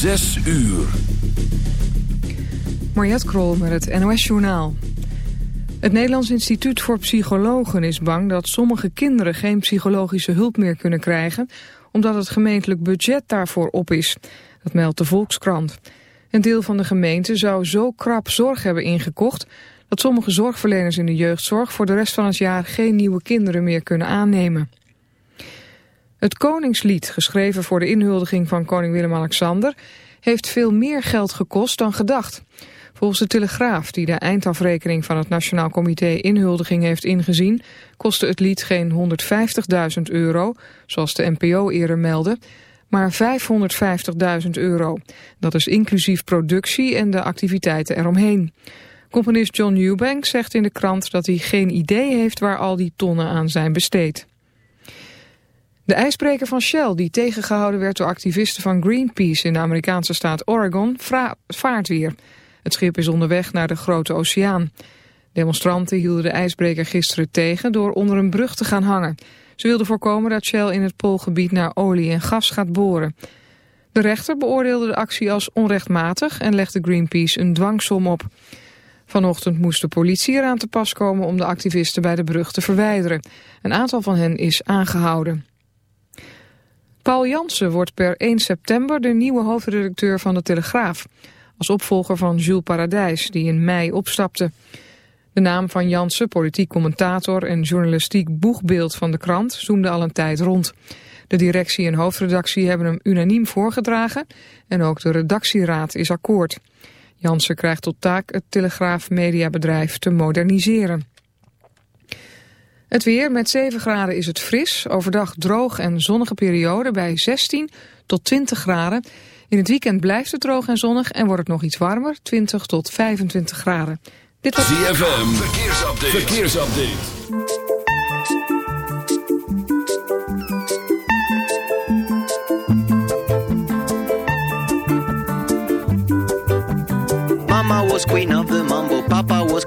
Zes uur. Mariette Krol met het NOS Journaal. Het Nederlands Instituut voor Psychologen is bang dat sommige kinderen geen psychologische hulp meer kunnen krijgen, omdat het gemeentelijk budget daarvoor op is. Dat meldt de Volkskrant. Een deel van de gemeente zou zo krap zorg hebben ingekocht dat sommige zorgverleners in de jeugdzorg voor de rest van het jaar geen nieuwe kinderen meer kunnen aannemen. Het Koningslied, geschreven voor de inhuldiging van koning Willem-Alexander, heeft veel meer geld gekost dan gedacht. Volgens de Telegraaf, die de eindafrekening van het Nationaal Comité Inhuldiging heeft ingezien, kostte het lied geen 150.000 euro, zoals de NPO eerder meldde, maar 550.000 euro. Dat is inclusief productie en de activiteiten eromheen. Componist John Eubank zegt in de krant dat hij geen idee heeft waar al die tonnen aan zijn besteed. De ijsbreker van Shell, die tegengehouden werd door activisten van Greenpeace in de Amerikaanse staat Oregon, vaart weer. Het schip is onderweg naar de Grote Oceaan. Demonstranten hielden de ijsbreker gisteren tegen door onder een brug te gaan hangen. Ze wilden voorkomen dat Shell in het Poolgebied naar olie en gas gaat boren. De rechter beoordeelde de actie als onrechtmatig en legde Greenpeace een dwangsom op. Vanochtend moest de politie eraan te pas komen om de activisten bij de brug te verwijderen. Een aantal van hen is aangehouden. Paul Jansen wordt per 1 september de nieuwe hoofdredacteur van de Telegraaf. Als opvolger van Jules Paradijs, die in mei opstapte. De naam van Jansen, politiek commentator en journalistiek boegbeeld van de krant, zoemde al een tijd rond. De directie en hoofdredactie hebben hem unaniem voorgedragen en ook de redactieraad is akkoord. Jansen krijgt tot taak het Telegraaf Mediabedrijf te moderniseren. Het weer met 7 graden is het fris. Overdag droog en zonnige periode bij 16 tot 20 graden. In het weekend blijft het droog en zonnig en wordt het nog iets warmer, 20 tot 25 graden. Dit was ZFM, verkeersupdate. verkeersupdate.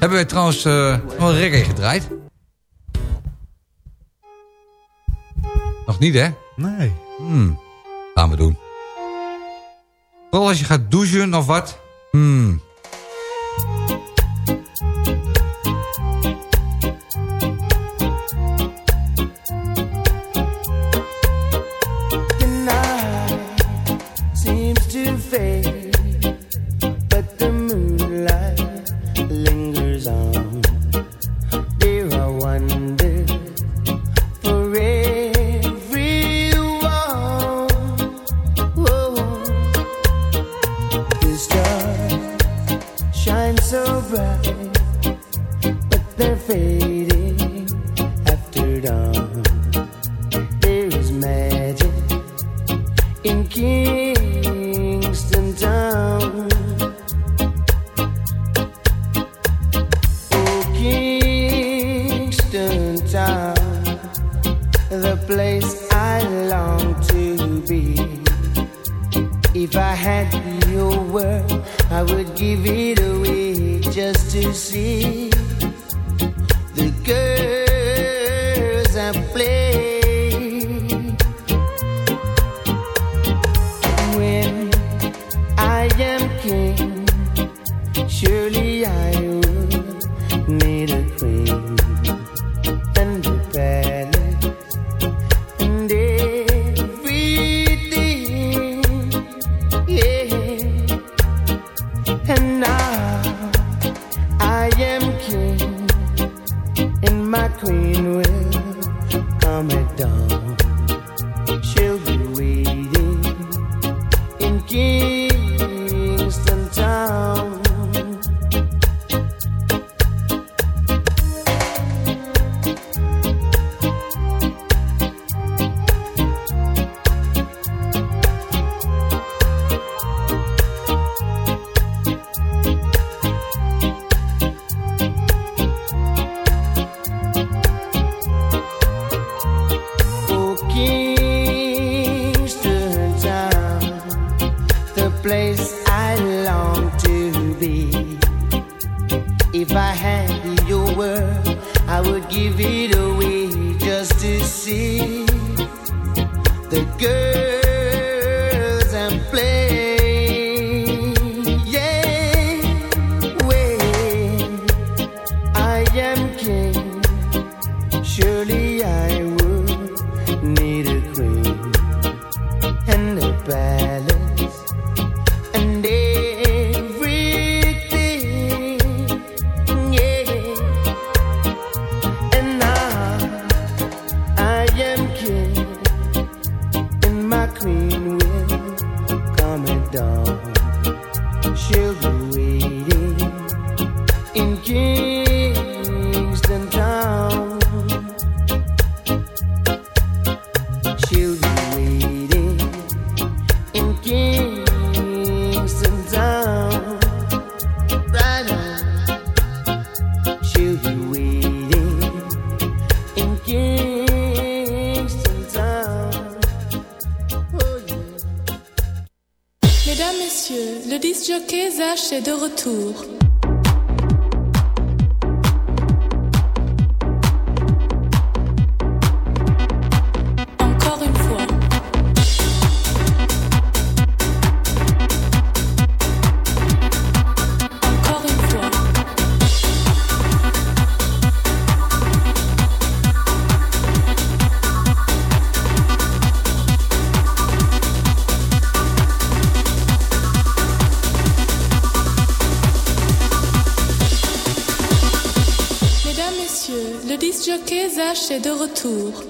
Hebben wij trouwens uh, wel reggae gedraaid? Nog niet, hè? Nee. Hmm. Gaan we doen. Vooral als je gaat douchen of wat. Est est de retour.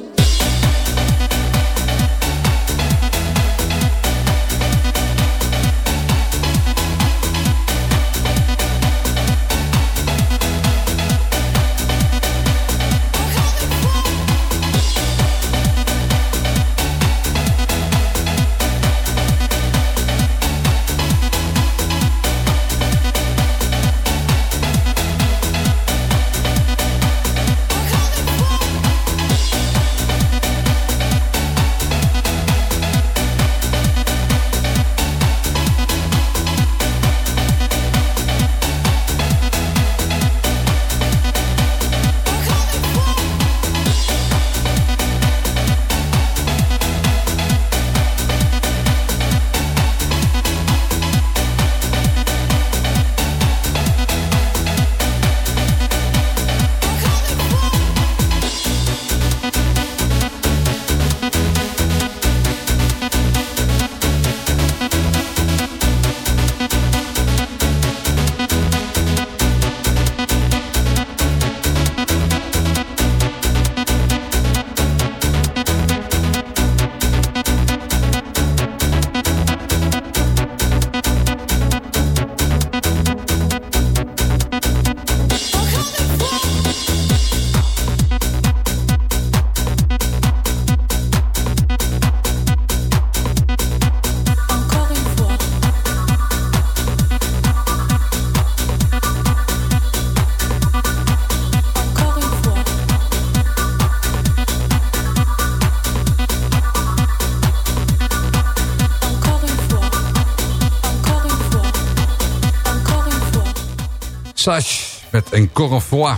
Sage met een Corenfoy,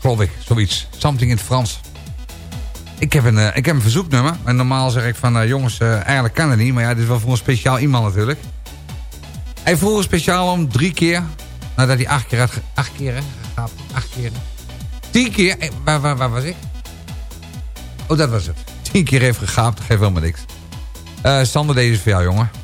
geloof ik, zoiets. Something in het Frans. Ik heb een, uh, ik heb een verzoeknummer. En normaal zeg ik van, uh, jongens, uh, eigenlijk kan het niet. Maar ja, dit is wel voor een speciaal iemand natuurlijk. Hij vroeg speciaal om drie keer. Nadat hij acht keer had... Acht keer? Acht keer. Tien keer. Eh, waar, waar, was ik? Oh, dat was het. Tien keer heeft gegaapt. Geeft helemaal niks. Sander, deze is voor jou, jongen.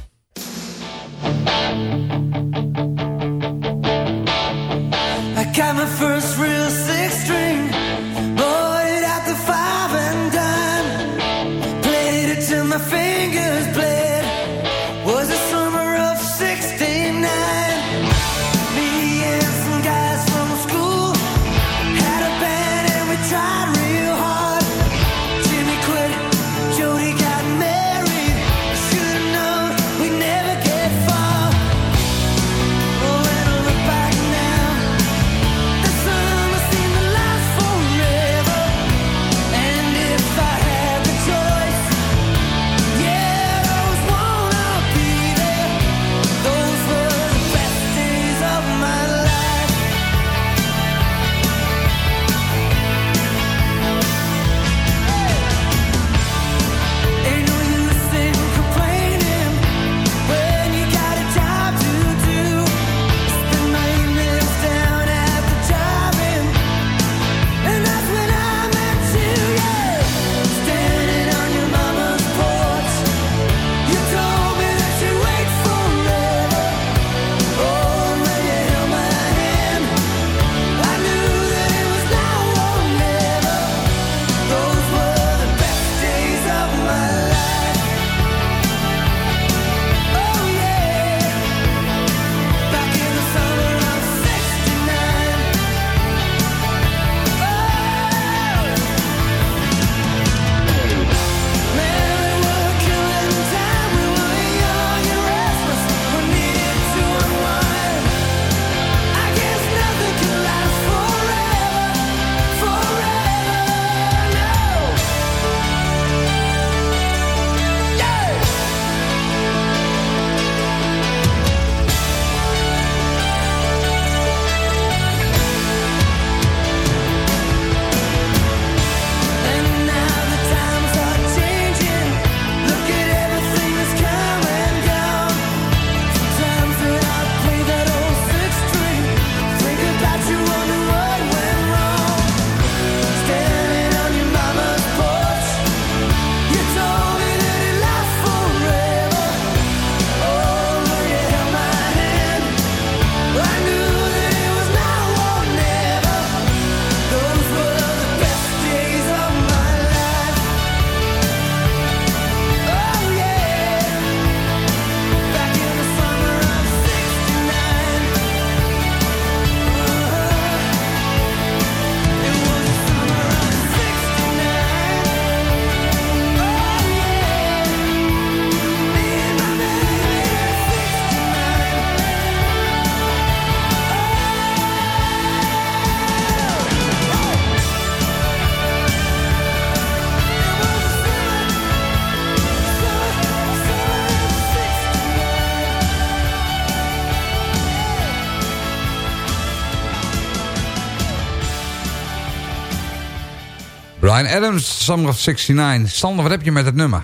Brian Adams, Summer of 69. Sander, wat heb je met het nummer?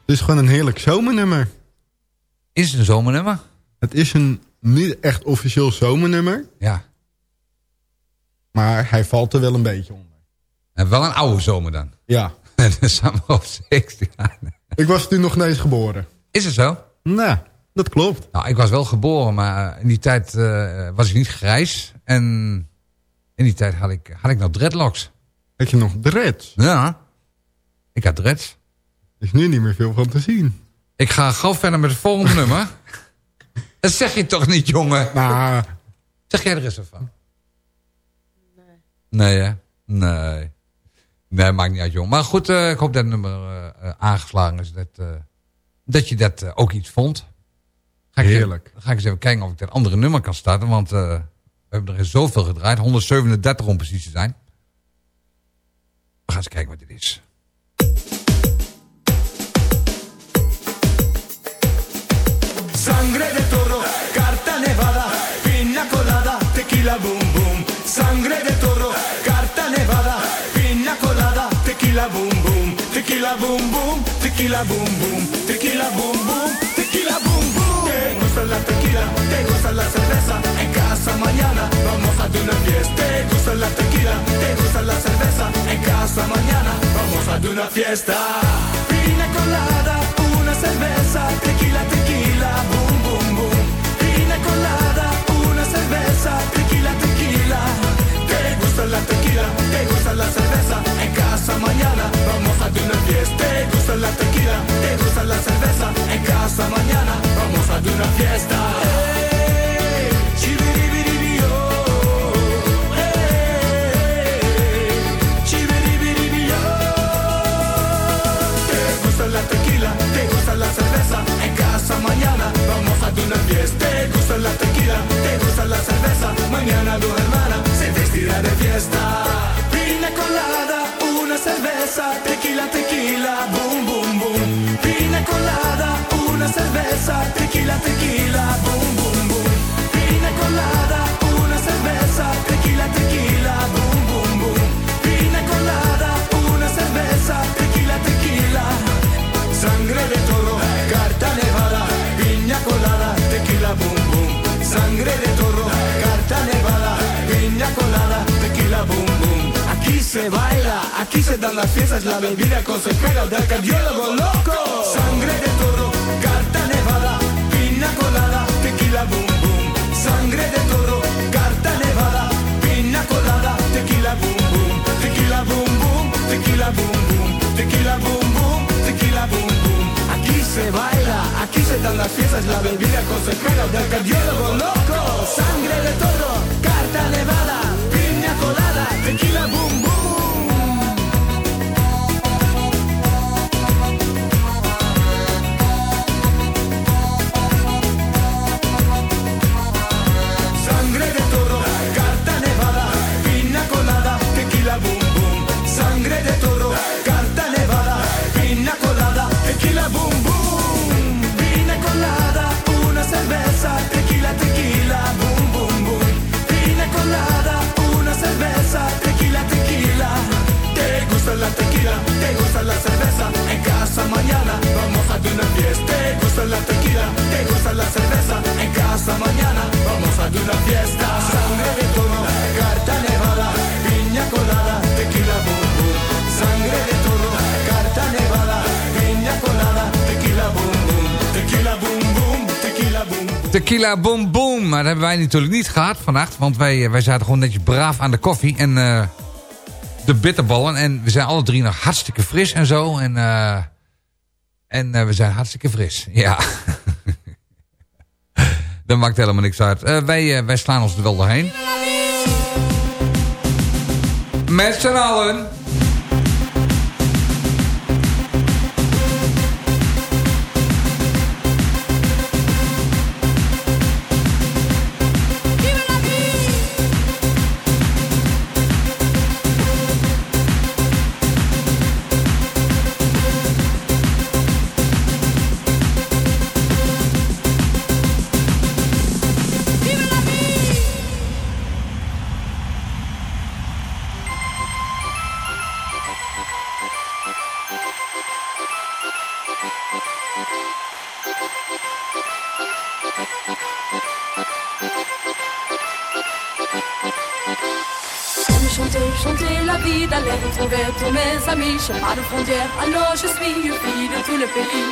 Het is gewoon een heerlijk zomernummer. Is het een zomernummer? Het is een niet echt officieel zomernummer. Ja. Maar hij valt er wel een beetje onder. En wel een oude zomer dan. Ja. Summer of 69. Ik was toen nog niet eens geboren. Is het zo? Nou, dat klopt. Nou, ik was wel geboren, maar in die tijd eh, was ik niet grijs. En in die tijd had ik, had ik nog dreadlocks. Had je nog dreads? Ja. Ik had dreads. Er is nu niet meer veel van te zien. Ik ga gauw verder met het volgende nummer. Dat zeg je toch niet, jongen? Nou, Zeg jij er eens van? Nee. Nee, hè? Nee. Nee, maakt niet uit, jongen. Maar goed, eh, ik hoop dat het nummer eh, aangeslagen is. Dat, dat je dat ook iets vond. Ga ik Heerlijk. Even, ga ik eens even kijken of ik dat andere nummer kan starten. Want we hebben er zoveel gedraaid. 137 om precies te zijn. We gaan eens kijken wat dit is. Sangre de toro, carta nevada, pina colada, tequila boom boom, sangre de toro, carta nevada, piña colada, tequila boom boom, tequila boom boom, tequila boom boom, tequila boom boom, tequila boom boom. Te gusta la tequila, te gusta la cerveza, en casa mañana vamos a de una fiesta. Te gusta la tequila, te gusta la cerveza, en casa mañana vamos a de una fiesta. Piña colada, una cerveza, tequila, tequila, boom boom boom. Piña colada, una cerveza, tequila, tequila. Te gusta la tequila, te gusta la cerveza, en casa mañana vamos a de una fiesta. Te gusta la tequila, te gusta la cerveza, en casa mañana vamos a de una fiesta. Tequila, te gusta la cerveza, en casa mañana vamos a una fiesta. Te gusta la tequila, te gusta la cerveza, mañana tu hermana se vestirá de fiesta. Pina colada, una cerveza, tequila, tequila, boom, boom, boom. Pina colada, una cerveza, tequila, tequila, aquí se dan las fiestas, la bebida consejera del cardiólogo loco. Sangre de toro, carta nevada, piña colada, tequila, boom, boom. Sangre de toro, carta nevada, piña colada, tequila, boom, boom. Tequila, boom, boom, tequila, boom, boom. Tequila, boom, boom, tequila, boom, boom. Aquí se baila, aquí se dan las fiestas, la bebida consejera del cardiólogo loco. Sangre de toro, carta nevada, piña colada, tequila, boom, boom. La tequila, te gusta la cerveza, en casa mañana vamos a de una fiesta. Te gusta la tequila, te gusta la cerveza, en casa mañana vamos a de una fiesta. Sangre de toro, carta nevada, piña colada, tequila boom boom. Sangre de toro, carta nevada, piña colada, tequila boom boom. Tequila boom boom, tequila boom. Tequila Boom Boom. Maar dat hebben wij natuurlijk niet gehad vannacht. Want wij, eh, wij zaten gewoon netjes braaf aan de koffie. En eh, de bitterballen. En we zijn alle drie nog hartstikke fris en zo. En, eh, en eh, we zijn hartstikke fris. Ja. dat maakt helemaal niks uit. Eh, wij, wij slaan ons er wel doorheen. Met z'n allen. Retrouver tous mes amis. J'ai pas de frontières, alors je suis une fille de tout le pays.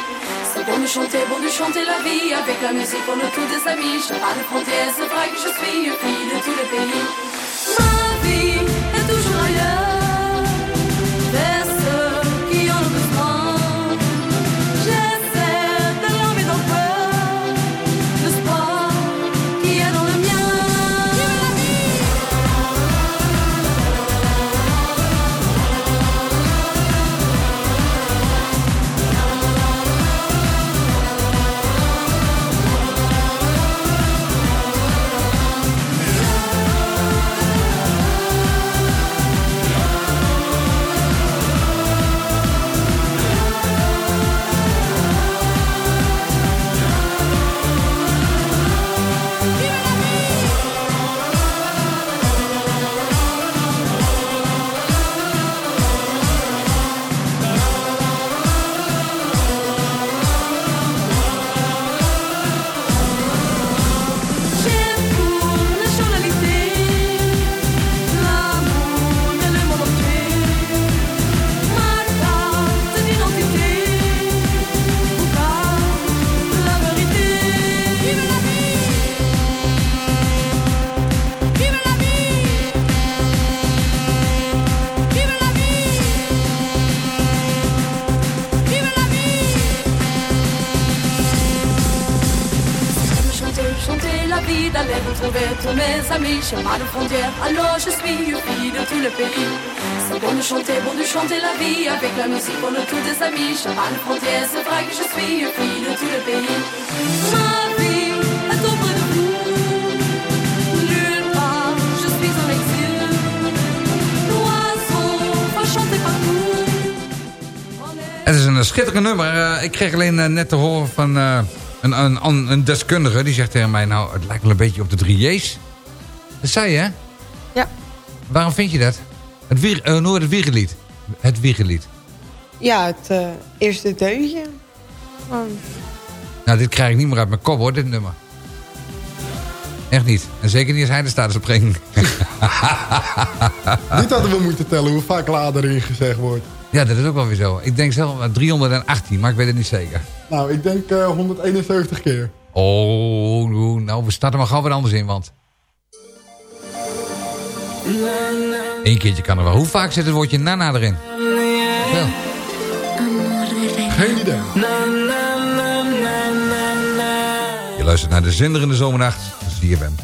C'est bon de chanter, bon de chanter la vie. Avec la musique, on a tous des amis. J'ai pas de frontières, c'est vrai que je suis une fille de tout le pays. De frontières, c'est vrai que je suis une fille de tout le pays. Ma vie est auprès de vous. Nulle part, je suis en exil. L'oiseau va chanter partout. On est- Het is een schitterend nummer. Eh, ik kreeg alleen eh, net te horen van eh, een, een, een, een deskundige. Die zegt tegen mij, nou, het lijkt wel een beetje op de drie J's. Dat zei je, hè? Ja. Waarom vind je dat? Het, wier, het wiegerlied. Het wiegerlied. Ja, het eh, eerste deuntje. Gewoon. Nou, dit krijg ik niet meer uit mijn kop, hoor, dit nummer. Echt niet. En zeker niet als hij staat te springen. Dit hadden we moeten tellen hoe vaak lader erin gezegd wordt. ja, dat is ook wel weer zo. Ik denk zelf eh, 318, maar ik weet het niet zeker. Nou, ik denk eh, 171 keer. Oh, nou, we starten maar gauw weer anders in, want... Eén keertje kan er wel. Hoe vaak zit het woordje nana erin? Wel. Je luistert naar de zinderende zomernacht. Zie je hem.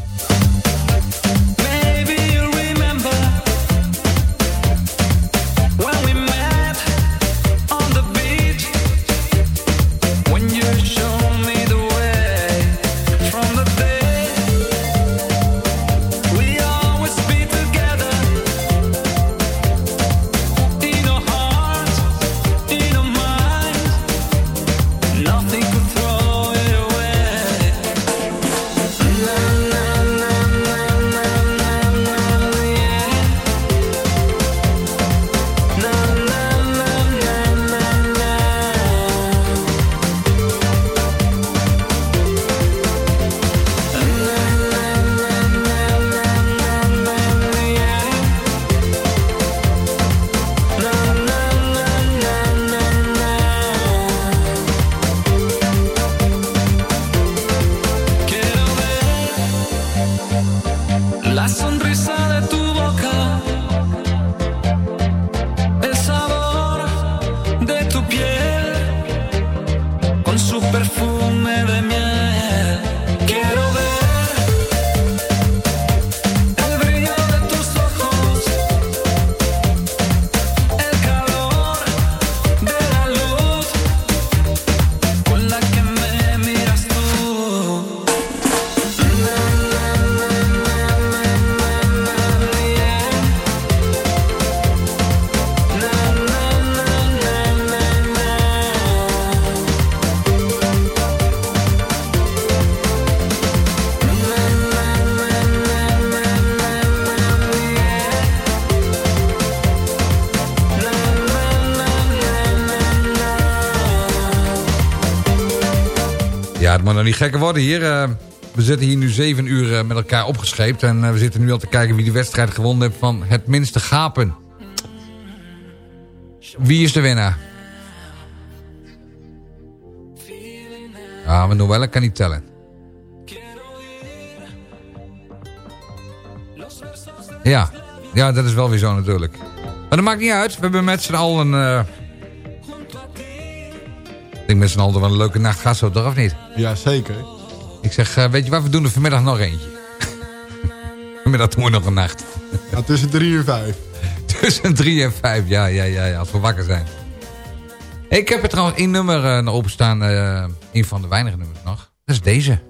Nog niet gekker worden hier. Eh, we zitten hier nu zeven uur eh, met elkaar opgescheept. En eh, we zitten nu al te kijken wie de wedstrijd gewonnen heeft van het minste gapen. Wie is de winnaar? Ja, maar Noelle kan niet tellen. Ja, ja, dat is wel weer zo natuurlijk. Maar dat maakt niet uit. We hebben met z'n allen... eh ik denk met z'n allen wel een leuke nacht gaat zo, toch of niet? Ja, zeker. Ik zeg, eh, weet je wat, we doen er vanmiddag nog eentje. vanmiddag doen we nog een nacht. Ja, tussen 3 en 5. Tussen drie en vijf, ja, ja, ja, ja, als we wakker zijn. Ik heb er trouwens één nummer uh, nog openstaan. Uh, een van de weinige nummers nog. Dat is deze.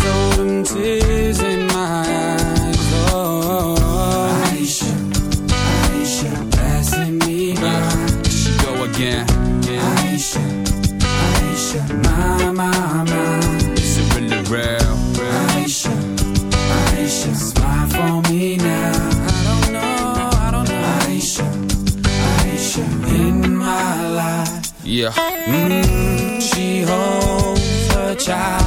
child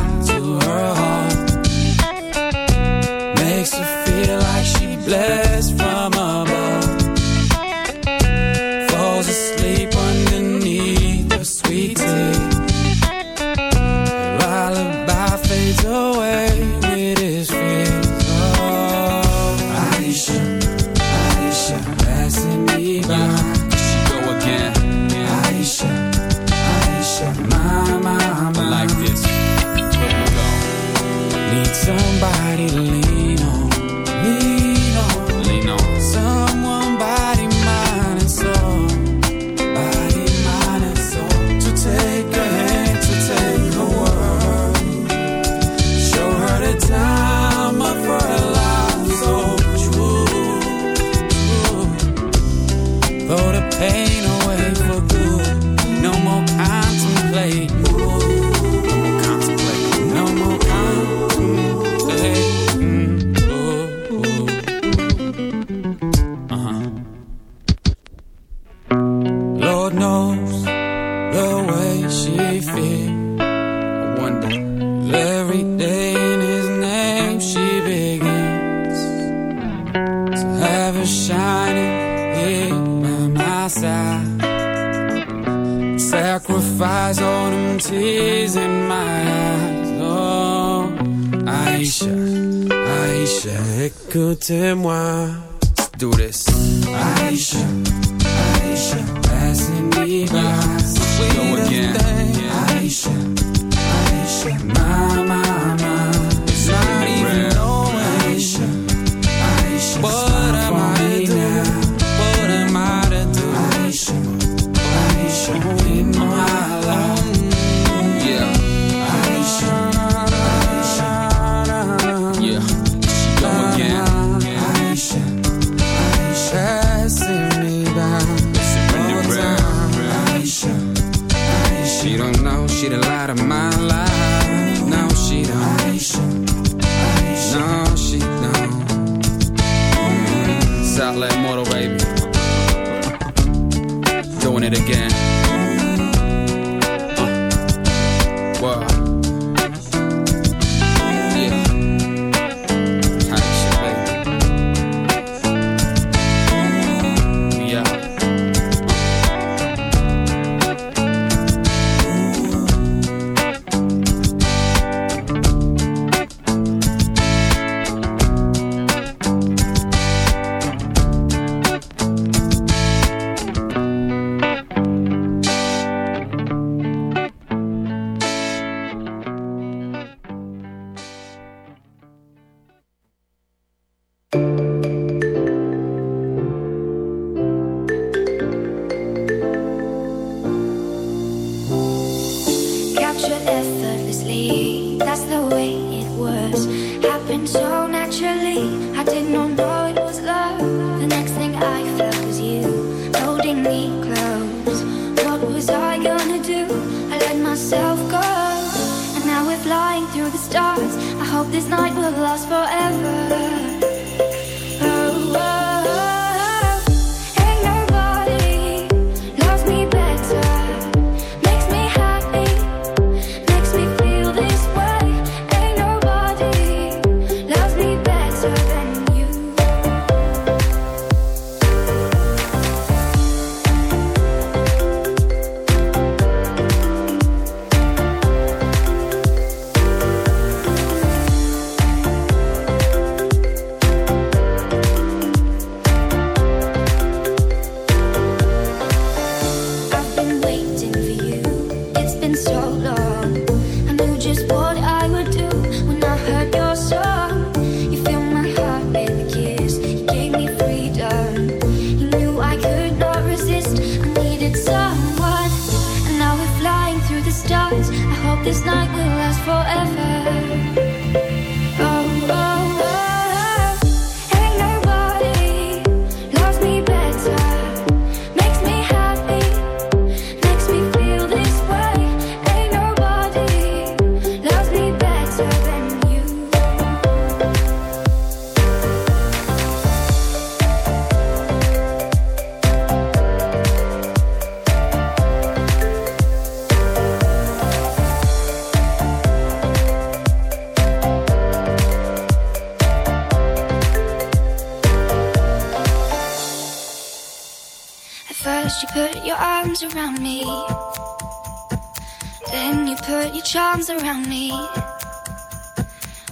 arms around me.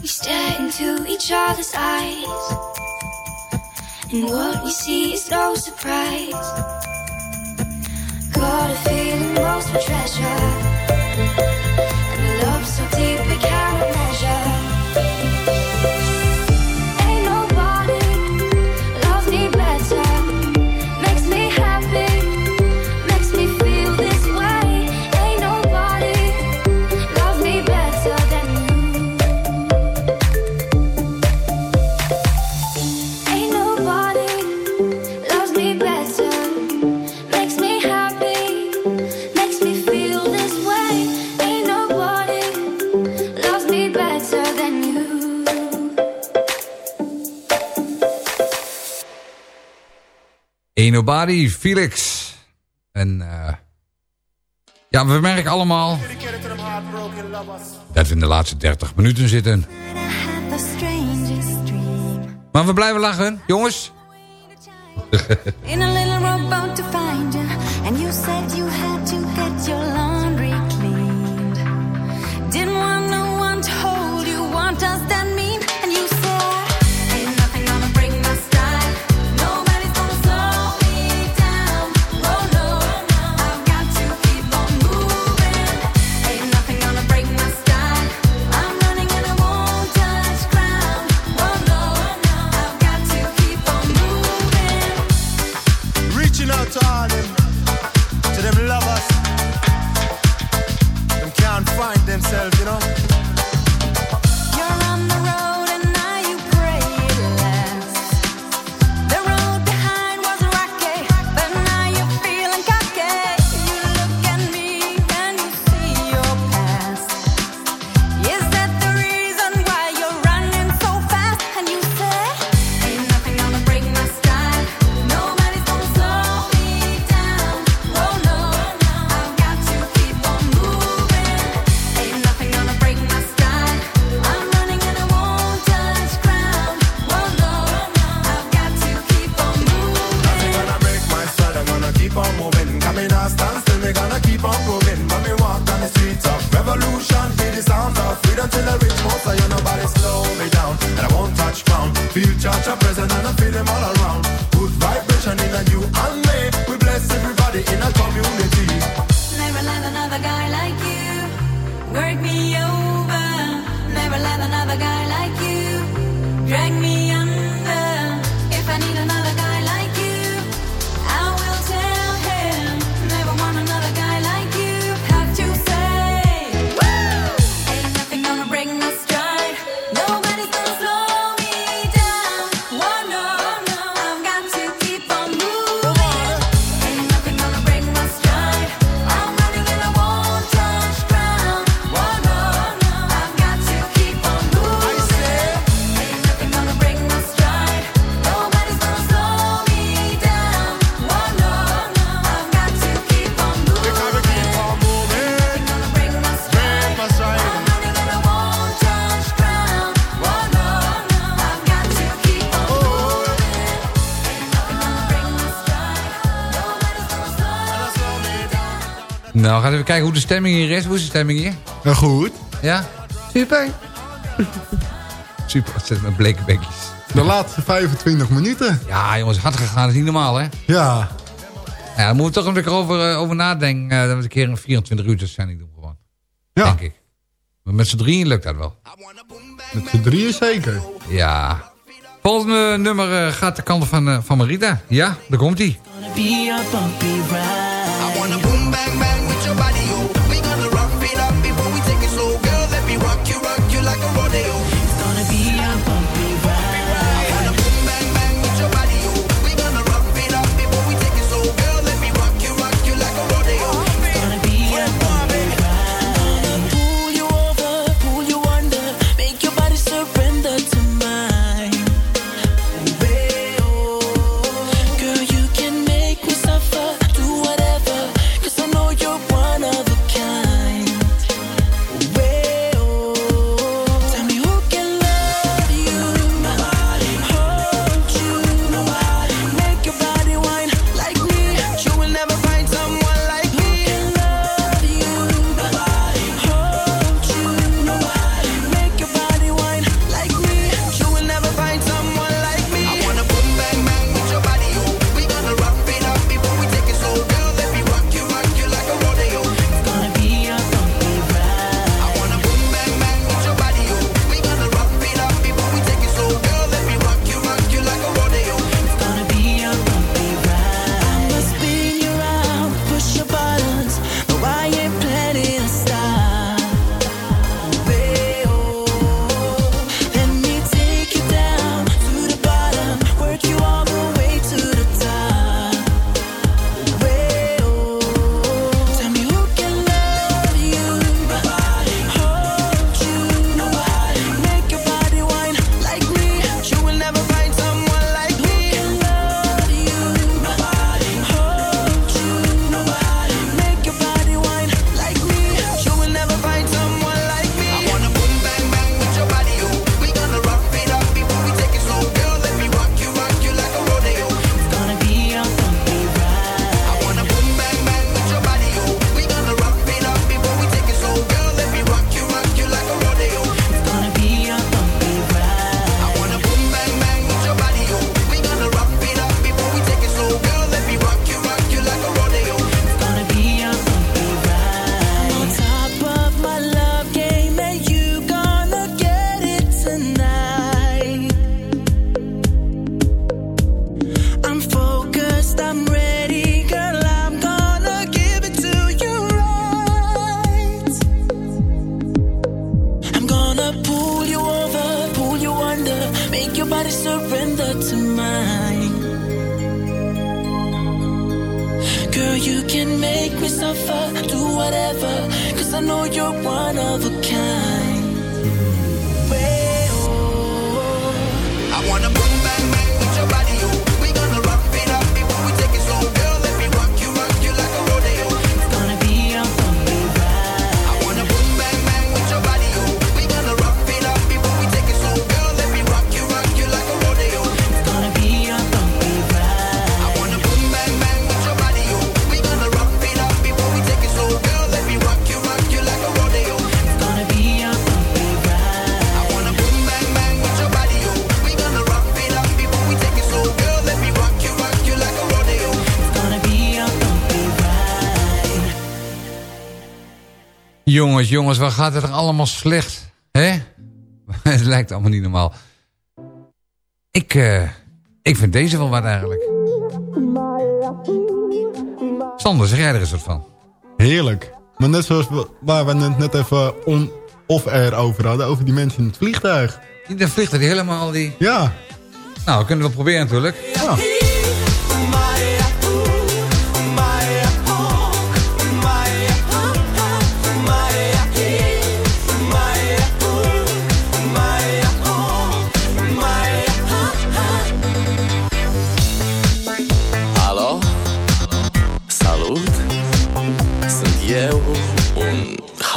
We stare into each other's eyes. And what we see is no surprise. Got a feeling most of treasure. And a love so deep it can Enobari, Felix. En uh, ja, we merken allemaal dat we in de laatste 30 minuten zitten. Maar we blijven lachen, jongens. In a Nou, we even kijken hoe de stemming hier is. Hoe is de stemming hier? Nou, goed. Ja? Super. Super, zet met bleke bekjes. De laatste 25 minuten. Ja, jongens, hard gegaan. Dat is niet normaal, hè? Ja. Ja, daar moeten we toch een keer over, eh, over nadenken. Eh, dat we een keer een 24 uur uitzending doen gewoon. Ja. Denk ik. Maar met z'n drieën lukt dat wel. Met z'n drieën zeker. Ja. Volgende nummer eh, gaat de kant van, van Marita. Ja, daar komt hij. I wanna boom bang your body Jongens, jongens, wat gaat het er allemaal slecht? Hè? het lijkt allemaal niet normaal. Ik, eh, ik vind deze wel wat eigenlijk. Sander, zeg jij er eens wat van? Heerlijk. Maar net zoals we- waar we het net even on off-air over hadden, over die mensen in het vliegtuig. Die de vliegtuig helemaal die... Ja. Nou, we kunnen wel proberen natuurlijk. Ja.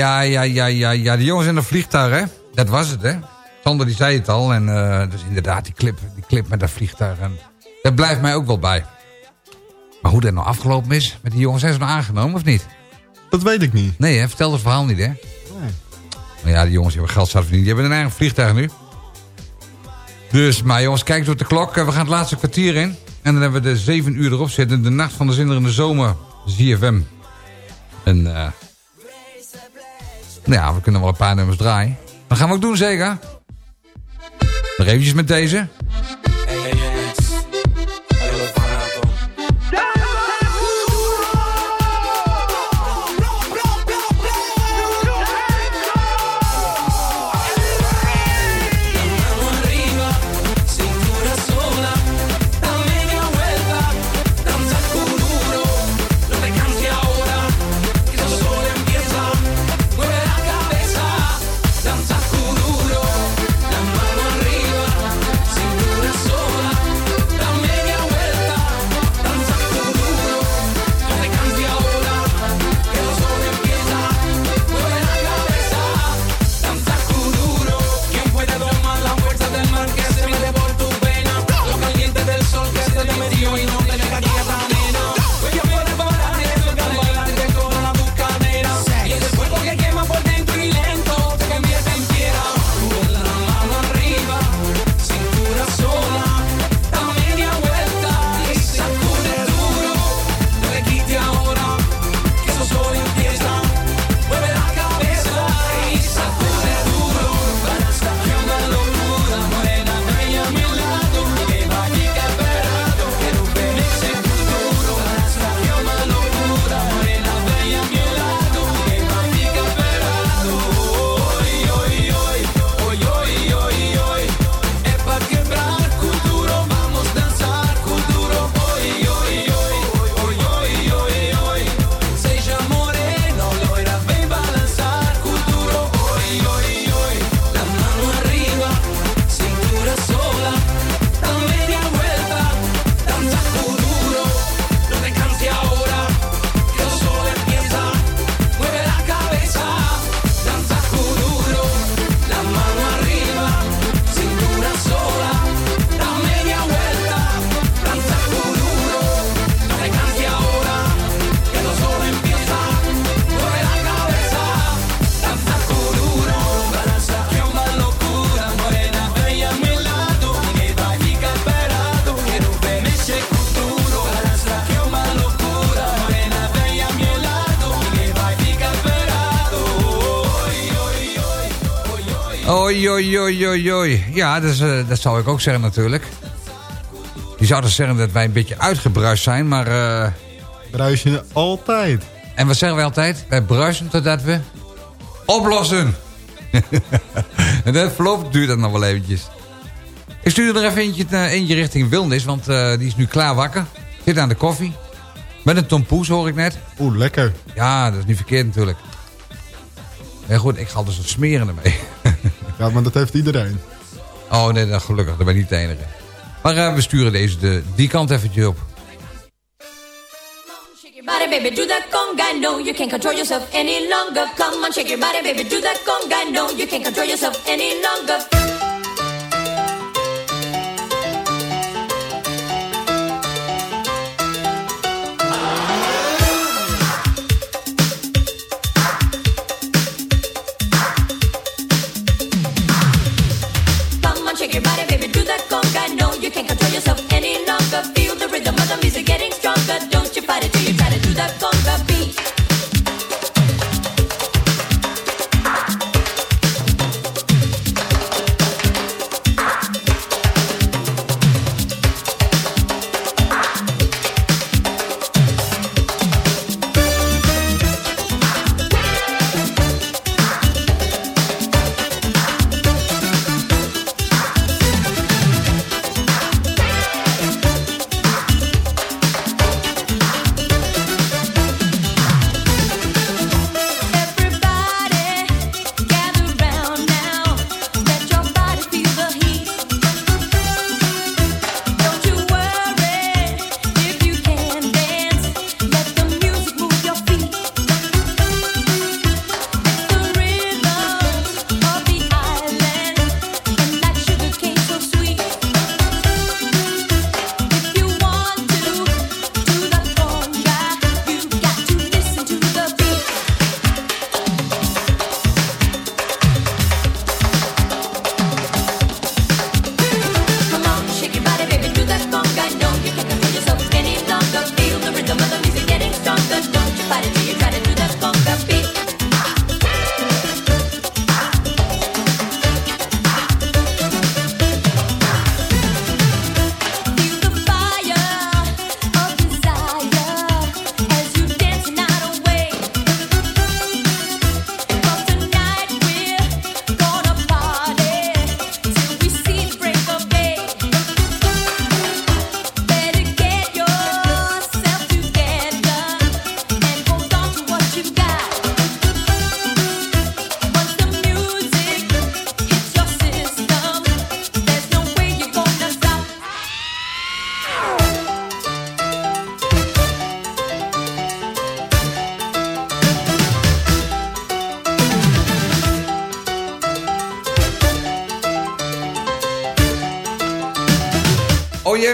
Ja, ja, ja, ja, ja. De jongens in het vliegtuig, hè? Dat was het, hè? Sander die zei het al. En eh, dus inderdaad, die clip, die clip met dat vliegtuig. En dat blijft mij ook wel bij. Maar hoe dat nou afgelopen is met die jongens, zijn ze nou aangenomen of niet? Dat weet ik niet. Nee, hè? vertel het verhaal niet, hè? Nee. Maar ja, die jongens die hebben geld zat verdiend. Die hebben een eigen vliegtuig nu. Dus, maar jongens, kijk door de klok. Eh, We gaan het laatste kwartier in. En dan hebben we de 7 uur erop zitten. De nacht van de zinderende zomer. ZFM. En eh nou ja, we kunnen wel een paar nummers draaien. Dat gaan we ook doen, zeker? Nog eventjes met deze. Oi. Ja, dat, is, eh, dat zou ik ook zeggen natuurlijk. Je zou dus zeggen dat wij een beetje uitgebruist zijn, maar... eh, Bruisen altijd. En wat zeggen wij altijd? Wij bruisen totdat we oplossen. en dat voorlopig duurt dat nog wel eventjes. Ik stuur er even eentje, eh, eentje richting Wilnis, want die is nu klaar wakker. Zit aan de koffie. Met een tompoes hoor ik net. Oeh, lekker. Ja, dat is niet verkeerd natuurlijk. Ja goed, ik ga dus wat smeren ermee. Ja, maar dat heeft iedereen. Oh nee, dan gelukkig, dat ben ik niet de enige. Maar eh, we sturen deze de, die kant eventjes op. Shake your body, baby, do that conga. No, you can't control yourself any longer. Come on, shake your body, baby, do that conga. No, you can't control yourself any longer. Control yourself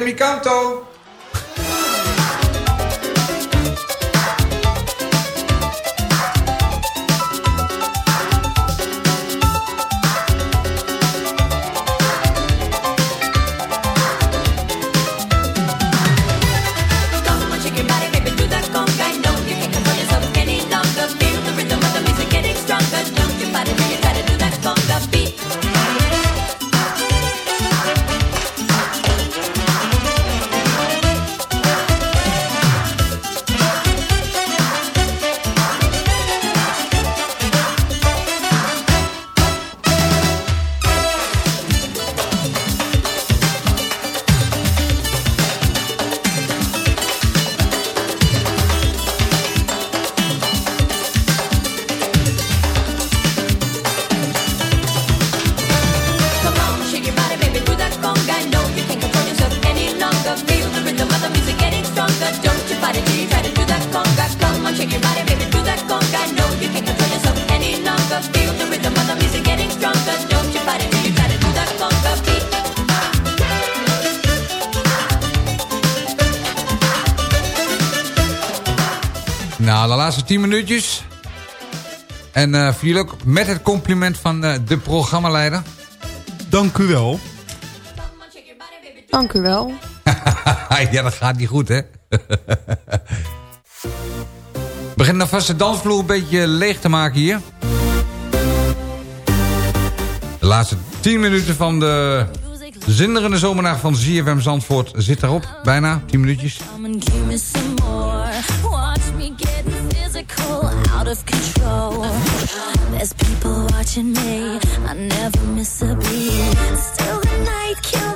Me cantou. 10 minuutjes. En uh, voor jullie ook met het compliment van eh, de programmaleider. Dank u wel. Dank u wel. ja, dat gaat niet goed, hè? Begin vast de dansvloer een beetje leeg te maken hier. De laatste 10 minuten van de zinderende zomernacht van ZFM Zandvoort zit daarop. Bijna 10 minuutjes. lose control. There's people watching me. I never miss a beat. Still the night kills.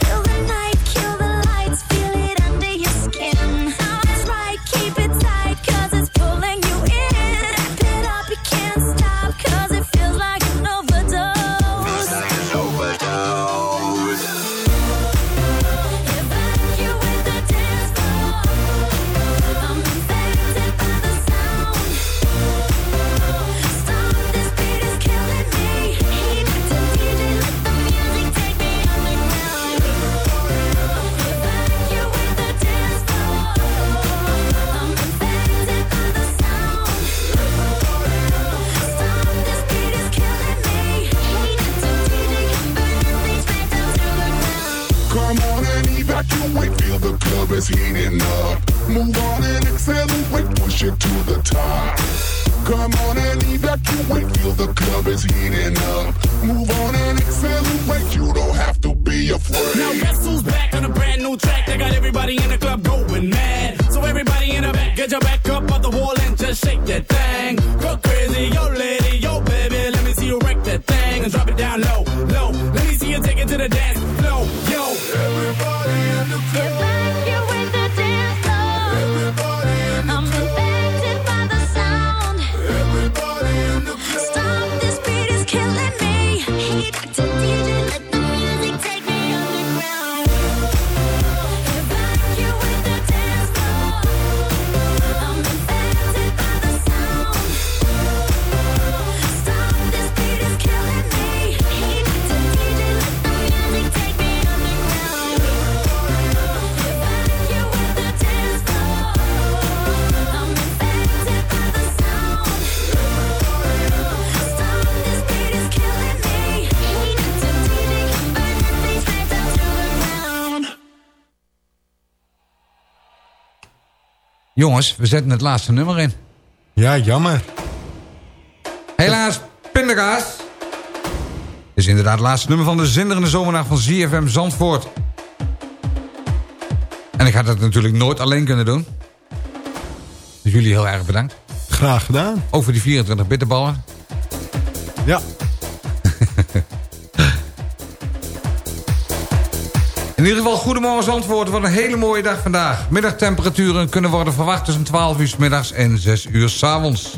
Jongens, we zetten het laatste nummer in. Ja, jammer. Helaas, pindakaas. Is inderdaad het laatste nummer van de zinderende zomernacht van ZFM Zandvoort. En ik had dat natuurlijk nooit alleen kunnen doen. Dus jullie heel erg bedankt. Graag gedaan. Over die 24 bitterballen. Ja. In ieder geval, goedemorgen antwoorden. Wat een hele mooie dag vandaag. Middagtemperaturen kunnen worden verwacht tussen 12 uur s middags en 6 uur s avonds.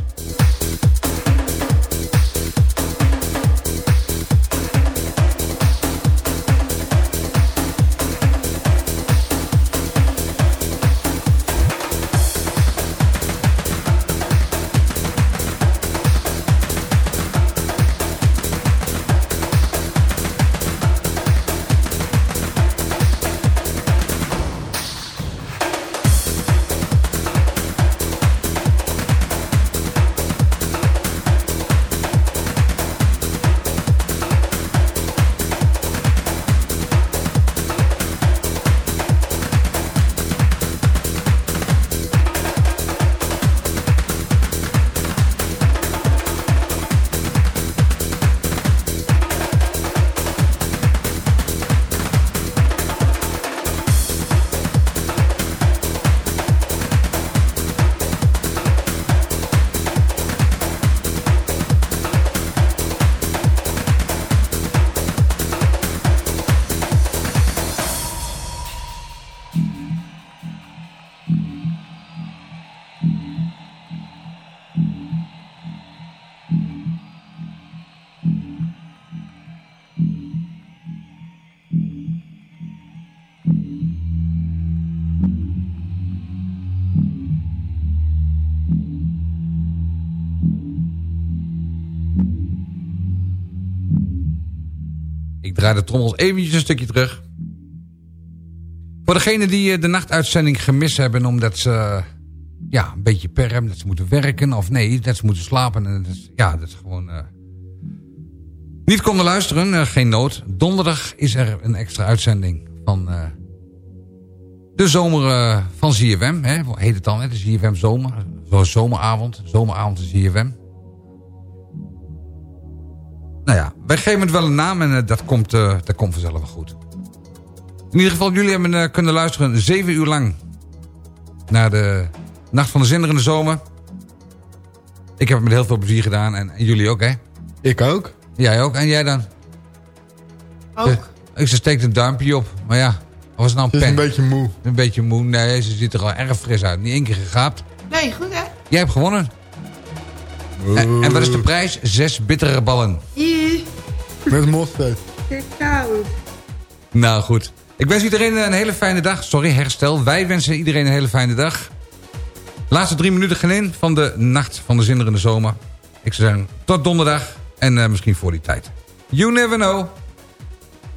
Trommels eventjes een stukje terug. Voor degenen die eh, de nachtuitzending gemist hebben... omdat ze eh, ja, een beetje per hebben, dat ze moeten werken... of nee, dat ze moeten slapen. En ja, dat is gewoon... Uh, niet konden luisteren, geen nood. Donderdag is er een extra uitzending van de zomer van ZFM. Hè, heet het dan, hè, de ZFM Zomer. Zomeravond, zomeravond is ZFM. Nou ja, wij geven het wel een naam en uh, dat, komt, uh, dat komt vanzelf wel goed. In ieder geval, jullie hebben uh, kunnen luisteren zeven uur lang... naar de Nacht van de Zinderende Zomer. Ik heb het met heel veel plezier gedaan en, en jullie ook, hè? Ik ook. Jij ook. En jij dan? Ook. Ik ze steekt een duimpje op, maar ja... Was het nou een ze pen? is een beetje moe. Een beetje moe. Nee, ze ziet er al erg fris uit. Niet één keer gegaapt. Nee, goed hè? Jij hebt gewonnen. En, en, wat is de prijs? Zes bittere ballen. Ie. Met mosterd. Koud. Nou goed. Ik wens iedereen een hele fijne dag. Sorry, herstel. Wij wensen iedereen een hele fijne dag. Laatste drie minuten gaan in van de nacht van de zinderende zomer. Ik zou zeggen, tot donderdag. En uh, misschien voor die tijd. You never know.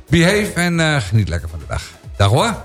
Behave en uh, geniet lekker van de dag. Dag hoor.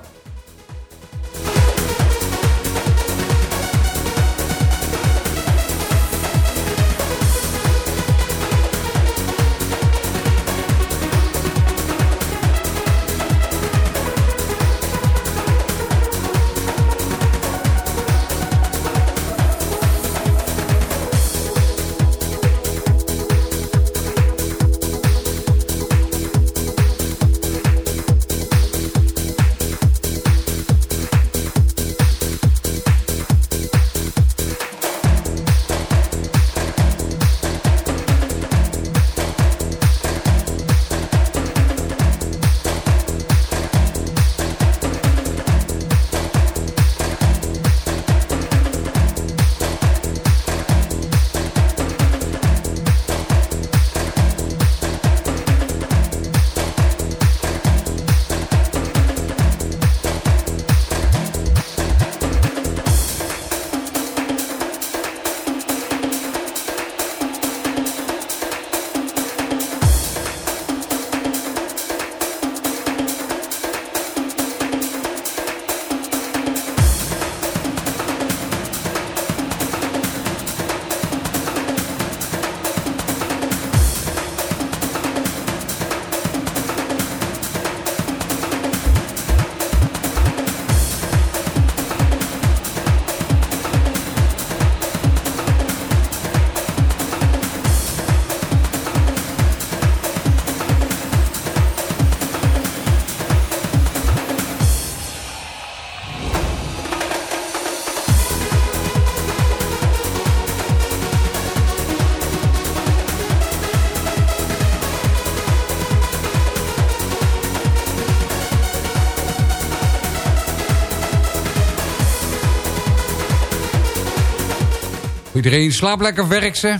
Iedereen slaap lekker, werk ze.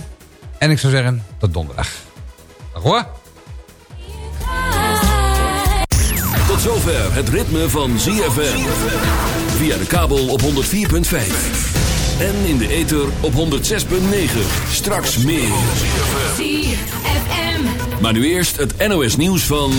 En ik zou zeggen, tot donderdag. Dag hoor. Tot zover het ritme van ZFM. Via de kabel op 104.5. En in de ether op 106.9. Straks meer. ZFM. Maar nu eerst het NOS nieuws van...